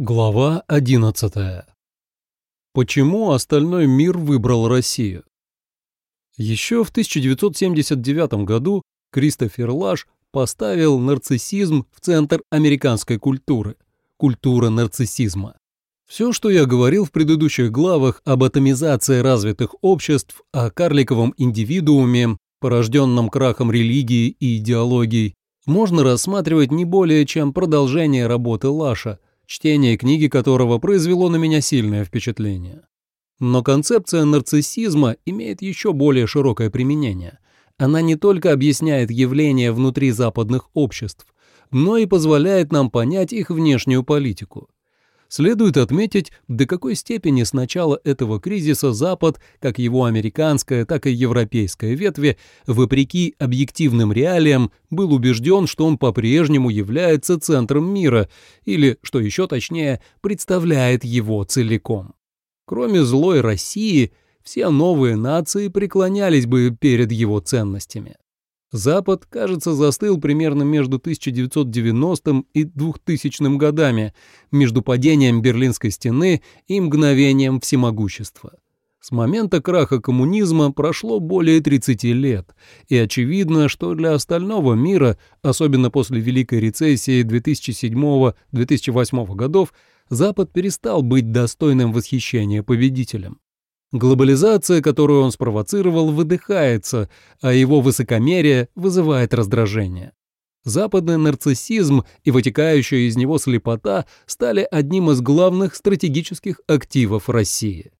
Глава 11. Почему остальной мир выбрал Россию? Еще в 1979 году Кристофер Лаш поставил нарциссизм в центр американской культуры – культура нарциссизма. Все, что я говорил в предыдущих главах об атомизации развитых обществ, о карликовом индивидууме, порожденном крахом религии и идеологий, можно рассматривать не более чем продолжение работы Лаша – чтение книги которого произвело на меня сильное впечатление. Но концепция нарциссизма имеет еще более широкое применение. Она не только объясняет явления внутри западных обществ, но и позволяет нам понять их внешнюю политику. Следует отметить, до какой степени с начала этого кризиса Запад, как его американская, так и европейская ветви, вопреки объективным реалиям, был убежден, что он по-прежнему является центром мира, или, что еще точнее, представляет его целиком. Кроме злой России, все новые нации преклонялись бы перед его ценностями. Запад, кажется, застыл примерно между 1990 и 2000 годами, между падением Берлинской стены и мгновением всемогущества. С момента краха коммунизма прошло более 30 лет, и очевидно, что для остального мира, особенно после Великой рецессии 2007-2008 годов, Запад перестал быть достойным восхищения победителем. Глобализация, которую он спровоцировал, выдыхается, а его высокомерие вызывает раздражение. Западный нарциссизм и вытекающая из него слепота стали одним из главных стратегических активов России.